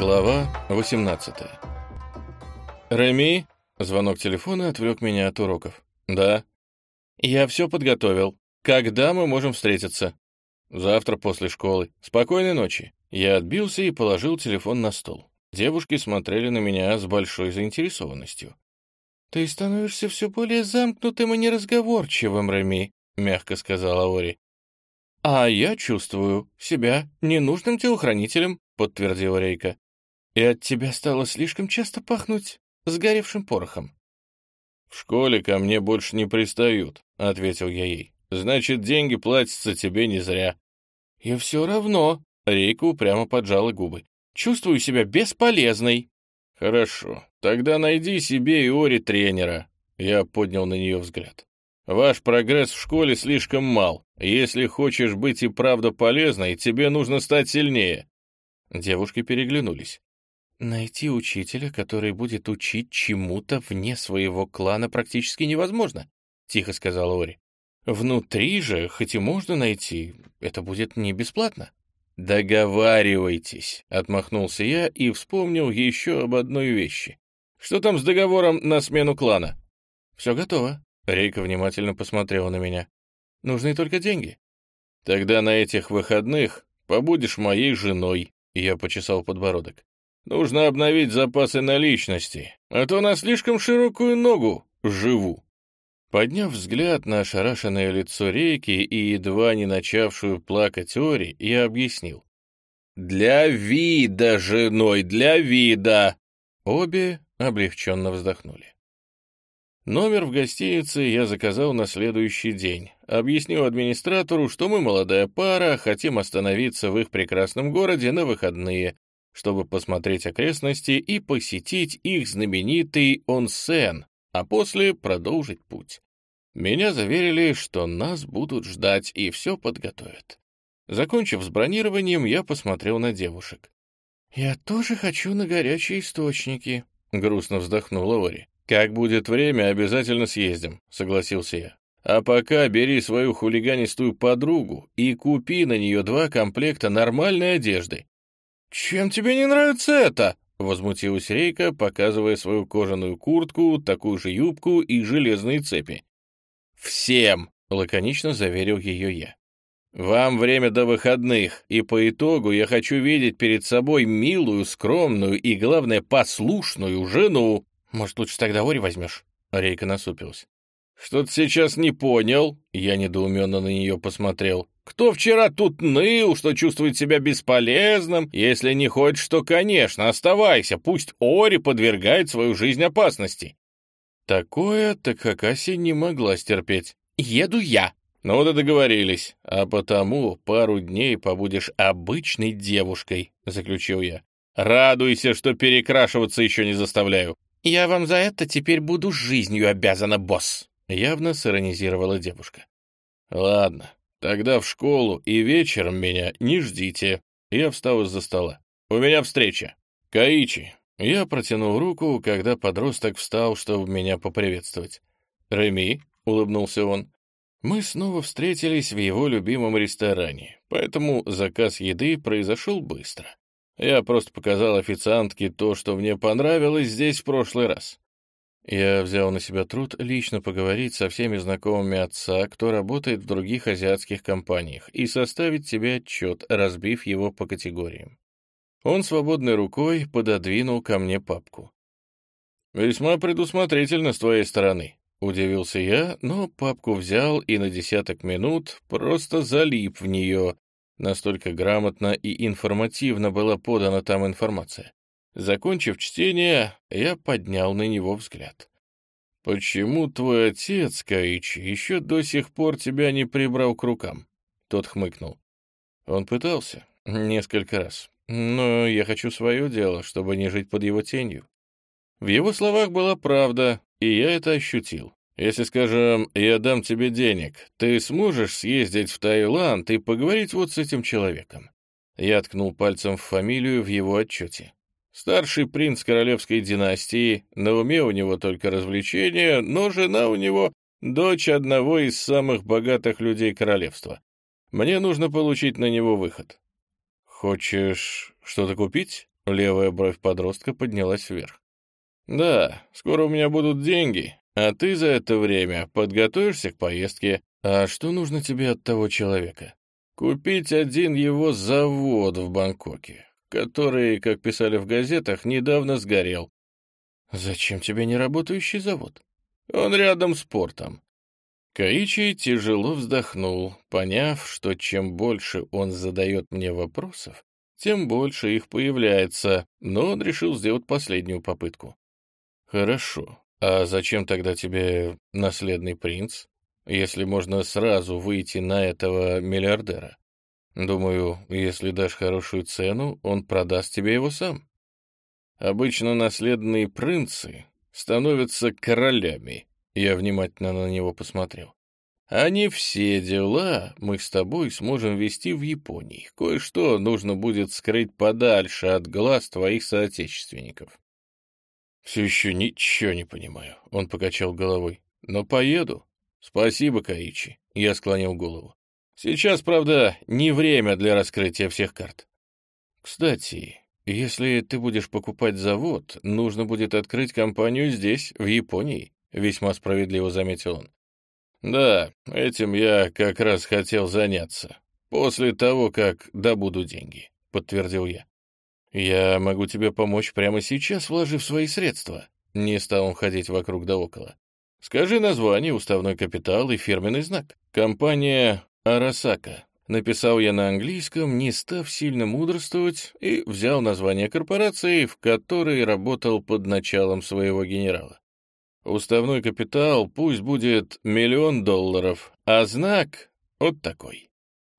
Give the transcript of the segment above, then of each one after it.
Глава 18 «Реми?» — звонок телефона отвлек меня от уроков. «Да». «Я все подготовил. Когда мы можем встретиться?» «Завтра после школы. Спокойной ночи». Я отбился и положил телефон на стол. Девушки смотрели на меня с большой заинтересованностью. «Ты становишься все более замкнутым и неразговорчивым, Реми», — мягко сказала Ори. «А я чувствую себя ненужным телохранителем», — подтвердила Рейка. «И от тебя стало слишком часто пахнуть сгоревшим порохом». «В школе ко мне больше не пристают», — ответил я ей. «Значит, деньги платятся тебе не зря». «И все равно», — Рейка упрямо поджала губы. «Чувствую себя бесполезной». «Хорошо, тогда найди себе и Ори тренера». Я поднял на нее взгляд. «Ваш прогресс в школе слишком мал. Если хочешь быть и правда полезной, тебе нужно стать сильнее». Девушки переглянулись. Найти учителя, который будет учить чему-то вне своего клана, практически невозможно, — тихо сказала Ори. Внутри же, хоть и можно найти, это будет не бесплатно. «Договаривайтесь», — отмахнулся я и вспомнил еще об одной вещи. «Что там с договором на смену клана?» «Все готово», — Рейка внимательно посмотрела на меня. «Нужны только деньги». «Тогда на этих выходных побудешь моей женой», — я почесал подбородок. Нужно обновить запасы наличности, а то на слишком широкую ногу живу». Подняв взгляд на ошарашенное лицо Рейки и едва не начавшую плакать Ори, я объяснил. «Для вида, женой, для вида!» Обе облегченно вздохнули. Номер в гостинице я заказал на следующий день. Объяснил администратору, что мы молодая пара, хотим остановиться в их прекрасном городе на выходные, чтобы посмотреть окрестности и посетить их знаменитый онсен, а после продолжить путь. Меня заверили, что нас будут ждать и все подготовят. Закончив с бронированием, я посмотрел на девушек. «Я тоже хочу на горячие источники», — грустно вздохнула Ори. «Как будет время, обязательно съездим», — согласился я. «А пока бери свою хулиганистую подругу и купи на нее два комплекта нормальной одежды. «Чем тебе не нравится это?» — возмутилась Рейка, показывая свою кожаную куртку, такую же юбку и железные цепи. «Всем!» — лаконично заверил ее я. «Вам время до выходных, и по итогу я хочу видеть перед собой милую, скромную и, главное, послушную жену». «Может, лучше тогда Ори возьмешь?» Рейка насупилась. «Что ты сейчас не понял?» Я недоуменно на нее посмотрел. Кто вчера тут ныл, что чувствует себя бесполезным? Если не хочешь, то, конечно, оставайся, пусть Ори подвергает свою жизнь опасности. Такое Такхакаси не могла стерпеть. Еду я. Ну да договорились. А потому пару дней побудешь обычной девушкой, заключил я. Радуйся, что перекрашиваться еще не заставляю. Я вам за это теперь буду жизнью обязана, босс. Явно сиронизировала девушка. Ладно, Тогда в школу и вечером меня не ждите. Я встал из-за стола. У меня встреча. Каичи. Я протянул руку, когда подросток встал, чтобы меня поприветствовать. «Реми», — улыбнулся он. Мы снова встретились в его любимом ресторане, поэтому заказ еды произошел быстро. Я просто показал официантке то, что мне понравилось здесь в прошлый раз. Я взял на себя труд лично поговорить со всеми знакомыми отца, кто работает в других азиатских компаниях, и составить себе отчет, разбив его по категориям. Он свободной рукой пододвинул ко мне папку. «Весьма предусмотрительно с твоей стороны», — удивился я, но папку взял и на десяток минут просто залип в нее. Настолько грамотно и информативно была подана там информация. Закончив чтение, я поднял на него взгляд. «Почему твой отец, Каичи, еще до сих пор тебя не прибрал к рукам?» Тот хмыкнул. Он пытался несколько раз, но я хочу свое дело, чтобы не жить под его тенью. В его словах была правда, и я это ощутил. Если, скажем, я дам тебе денег, ты сможешь съездить в Таиланд и поговорить вот с этим человеком?» Я ткнул пальцем в фамилию в его отчете. Старший принц королевской династии, на уме у него только развлечения, но жена у него — дочь одного из самых богатых людей королевства. Мне нужно получить на него выход. «Хочешь что-то купить?» — Левая бровь подростка поднялась вверх. «Да, скоро у меня будут деньги, а ты за это время подготовишься к поездке. А что нужно тебе от того человека? Купить один его завод в Бангкоке, который, как писали в газетах, недавно сгорел. Зачем тебе не работающий завод? Он рядом с портом. Каичи тяжело вздохнул, поняв, что чем больше он задает мне вопросов, тем больше их появляется, но он решил сделать последнюю попытку. «Хорошо. А зачем тогда тебе наследный принц, если можно сразу выйти на этого миллиардера? Думаю, если дашь хорошую цену, он продаст тебе его сам. Обычно наследные принцы становятся королями». Я внимательно на него посмотрел. А не все дела мы с тобой сможем вести в Японии. Кое-что нужно будет скрыть подальше от глаз твоих соотечественников. Все еще ничего не понимаю, он покачал головой. Но поеду. Спасибо, Каичи. Я склонил голову. Сейчас, правда, не время для раскрытия всех карт. Кстати, если ты будешь покупать завод, нужно будет открыть компанию здесь, в Японии, весьма справедливо заметил он. «Да, этим я как раз хотел заняться. После того, как добуду деньги», — подтвердил я. «Я могу тебе помочь прямо сейчас, вложив свои средства». Не стал он ходить вокруг да около. «Скажи название, уставной капитал и фирменный знак. Компания «Арасака». Написал я на английском, не став сильно мудрствовать, и взял название корпорации, в которой работал под началом своего генерала. Уставной капитал пусть будет миллион долларов, а знак вот такой.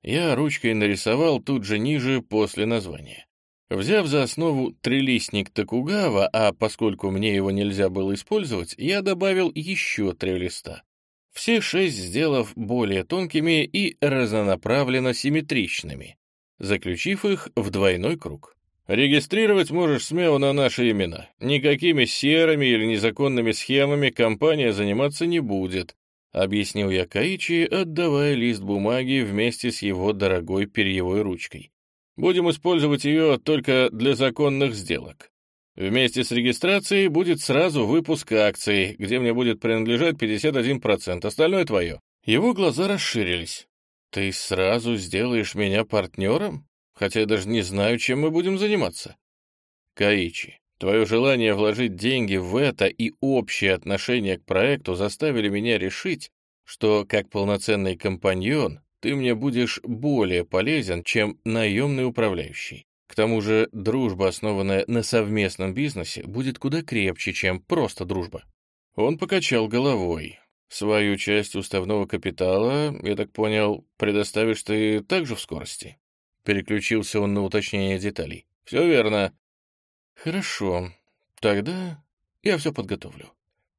Я ручкой нарисовал тут же ниже после названия. Взяв за основу трилистник Токугава, а поскольку мне его нельзя было использовать, я добавил еще три листа. Все шесть сделав более тонкими и разнонаправленно симметричными, заключив их в двойной круг. Регистрировать можешь смело на наши имена. Никакими серыми или незаконными схемами компания заниматься не будет, объяснил я Каичи, отдавая лист бумаги вместе с его дорогой перьевой ручкой. Будем использовать ее только для законных сделок. Вместе с регистрацией будет сразу выпуск акций, где мне будет принадлежать 51%, остальное твое. Его глаза расширились. Ты сразу сделаешь меня партнером? хотя я даже не знаю, чем мы будем заниматься. Каичи, твое желание вложить деньги в это и общее отношение к проекту заставили меня решить, что как полноценный компаньон ты мне будешь более полезен, чем наемный управляющий. К тому же дружба, основанная на совместном бизнесе, будет куда крепче, чем просто дружба. Он покачал головой. Свою часть уставного капитала, я так понял, предоставишь ты также в скорости? Переключился он на уточнение деталей. «Все верно». «Хорошо. Тогда я все подготовлю».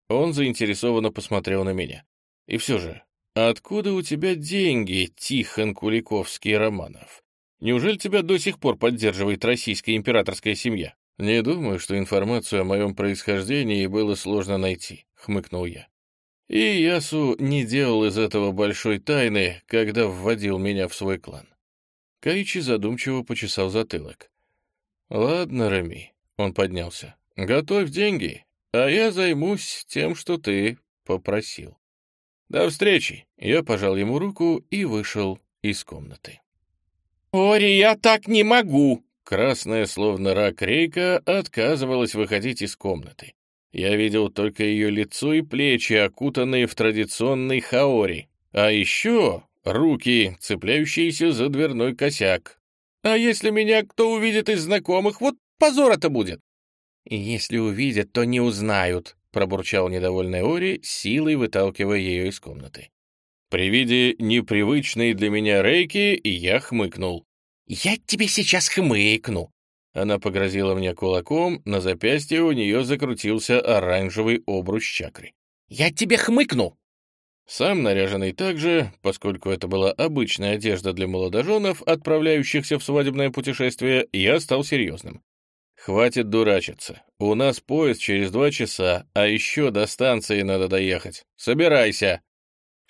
Он заинтересованно посмотрел на меня. «И все же, откуда у тебя деньги, Тихон Куликовский Романов? Неужели тебя до сих пор поддерживает российская императорская семья?» «Не думаю, что информацию о моем происхождении было сложно найти», — хмыкнул я. И Ясу не делал из этого большой тайны, когда вводил меня в свой клан. Каичи задумчиво почесал затылок. «Ладно, Рами», — он поднялся, — «готовь деньги, а я займусь тем, что ты попросил». «До встречи!» — я пожал ему руку и вышел из комнаты. «Ори, я так не могу!» Красная, словно рак рейка, отказывалась выходить из комнаты. Я видел только ее лицо и плечи, окутанные в традиционный хаори. А еще руки, цепляющиеся за дверной косяк. А если меня кто увидит из знакомых, вот позор это будет. Если увидят, то не узнают, пробурчал недовольный Ори, силой выталкивая ее из комнаты. При виде непривычной для меня рейки я хмыкнул. «Я тебе сейчас хмыкну!» Она погрозила мне кулаком, на запястье у нее закрутился оранжевый обруч чакры. «Я тебе хмыкну!» Сам наряженный также, поскольку это была обычная одежда для молодоженов, отправляющихся в свадебное путешествие, я стал серьезным. «Хватит дурачиться. У нас поезд через два часа, а еще до станции надо доехать. Собирайся!»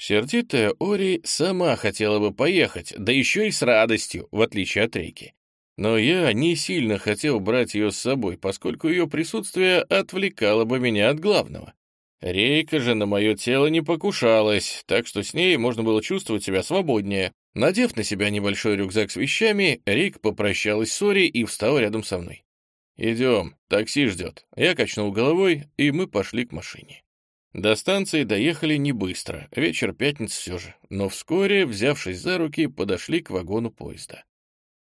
Сердитая Ори сама хотела бы поехать, да еще и с радостью, в отличие от Рейки. Но я не сильно хотел брать ее с собой, поскольку ее присутствие отвлекало бы меня от главного. Рейка же на мое тело не покушалась, так что с ней можно было чувствовать себя свободнее. Надев на себя небольшой рюкзак с вещами, Рейк попрощалась с Ори и встала рядом со мной. «Идем, такси ждет». Я качнул головой, и мы пошли к машине. До станции доехали не быстро, вечер пятницы все же, но вскоре, взявшись за руки, подошли к вагону поезда.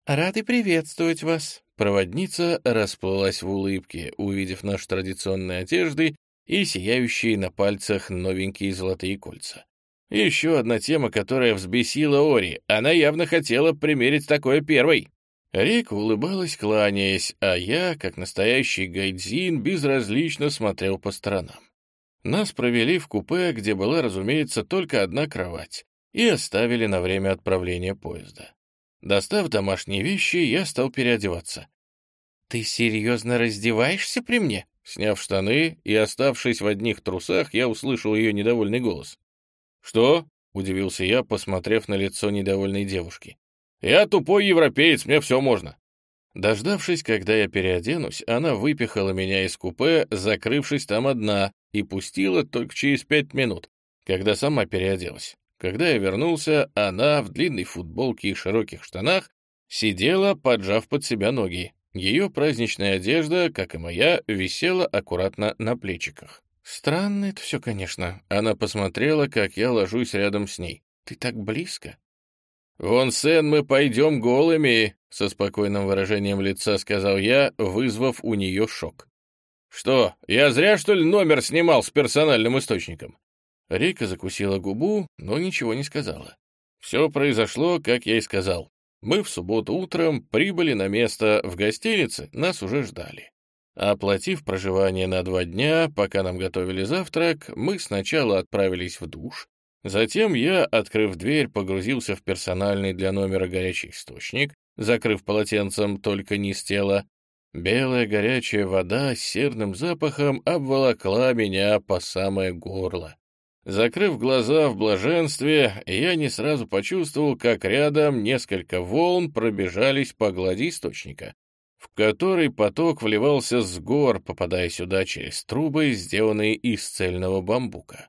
«Рады приветствовать вас!» Проводница расплылась в улыбке, увидев наши традиционные одежды и сияющие на пальцах новенькие золотые кольца. Еще одна тема, которая взбесила Ори. Она явно хотела примерить такое первой. Рика улыбалась, кланяясь, а я, как настоящий гайдзин, безразлично смотрел по сторонам. Нас провели в купе, где была, разумеется, только одна кровать, и оставили на время отправления поезда. Достав домашние вещи, я стал переодеваться. «Ты серьезно раздеваешься при мне?» Сняв штаны и оставшись в одних трусах, я услышал ее недовольный голос. «Что?» — удивился я, посмотрев на лицо недовольной девушки. «Я тупой европеец, мне все можно». Дождавшись, когда я переоденусь, она выпихала меня из купе, закрывшись там одна, и пустила только через пять минут, когда сама переоделась. Когда я вернулся, она в длинной футболке и широких штанах сидела, поджав под себя ноги. Ее праздничная одежда, как и моя, висела аккуратно на плечиках. Странно это все, конечно. Она посмотрела, как я ложусь рядом с ней. Ты так близко. «Вон, Сен, мы пойдем голыми», — со спокойным выражением лица сказал я, вызвав у нее шок. «Что, я зря, что ли, номер снимал с персональным источником?» Рика закусила губу, но ничего не сказала. Все произошло, как я и сказал. Мы в субботу утром прибыли на место в гостинице, нас уже ждали. Оплатив проживание на два дня, пока нам готовили завтрак, мы сначала отправились в душ, затем я, открыв дверь, погрузился в персональный для номера горячий источник, закрыв полотенцем только низ тела. Белая горячая вода с серным запахом обволокла меня по самое горло. Закрыв глаза в блаженстве, я не сразу почувствовал, как рядом несколько волн пробежались по глади источника, в который поток вливался с гор, попадая сюда через трубы, сделанные из цельного бамбука.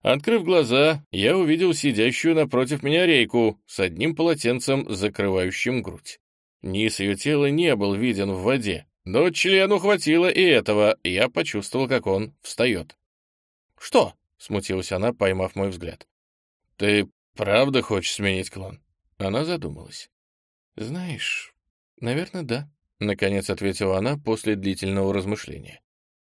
Открыв глаза, я увидел сидящую напротив меня рейку с одним полотенцем, закрывающим грудь. Низ ее тела не был виден в воде, но члену хватило и этого, я почувствовал, как он встает. «Что?» — смутилась она, поймав мой взгляд. «Ты правда хочешь сменить клан?» Она задумалась. «Знаешь, наверное, да», — наконец ответила она после длительного размышления.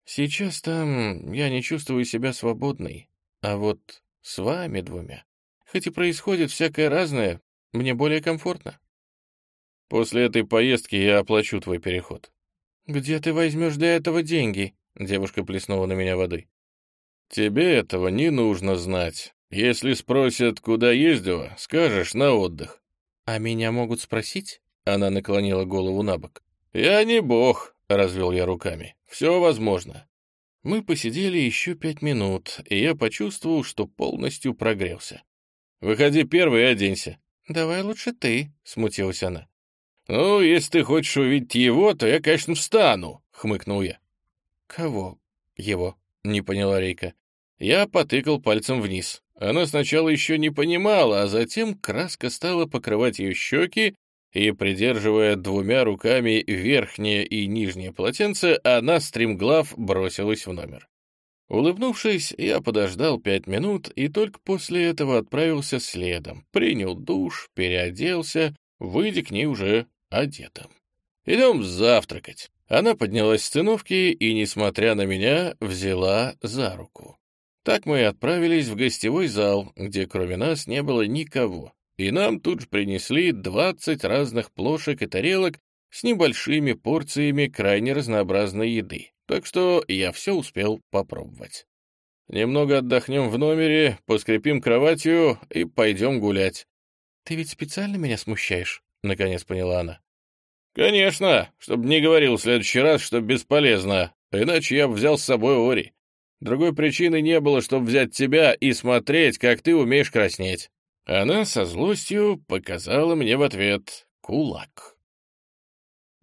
«Сейчас там я не чувствую себя свободной, а вот с вами двумя, хоть и происходит всякое разное, мне более комфортно». «После этой поездки я оплачу твой переход». «Где ты возьмешь для этого деньги?» — девушка плеснула на меня водой. «Тебе этого не нужно знать. Если спросят, куда ездила, скажешь на отдых». «А меня могут спросить?» Она наклонила голову на бок. «Я не бог», — развел я руками. «Все возможно». Мы посидели еще пять минут, и я почувствовал, что полностью прогрелся. «Выходи первый и оденься». «Давай лучше ты», — смутилась она. «Ну, если ты хочешь увидеть его, то я, конечно, встану», — хмыкнул я. «Кого его?» — не поняла Рейка. Я потыкал пальцем вниз. Она сначала еще не понимала, а затем краска стала покрывать ее щеки, и, придерживая двумя руками верхнее и нижнее полотенце, она, стремглав, бросилась в номер. Улыбнувшись, я подождал пять минут и только после этого отправился следом, принял душ, переоделся, выйдя к ней уже одетым. «Идем завтракать». Она поднялась с циновки и, несмотря на меня, взяла за руку. Так мы и отправились в гостевой зал, где кроме нас не было никого, и нам тут же принесли 20 разных плошек и тарелок с небольшими порциями крайне разнообразной еды, так что я все успел попробовать. Немного отдохнем в номере, поскрипим кроватью и пойдем гулять. — Ты ведь специально меня смущаешь? — наконец поняла она. — Конечно, чтобы не говорил в следующий раз, что бесполезно, иначе я бы взял с собой Ори. Другой причины не было, чтобы взять тебя и смотреть, как ты умеешь краснеть. Она со злостью показала мне в ответ кулак.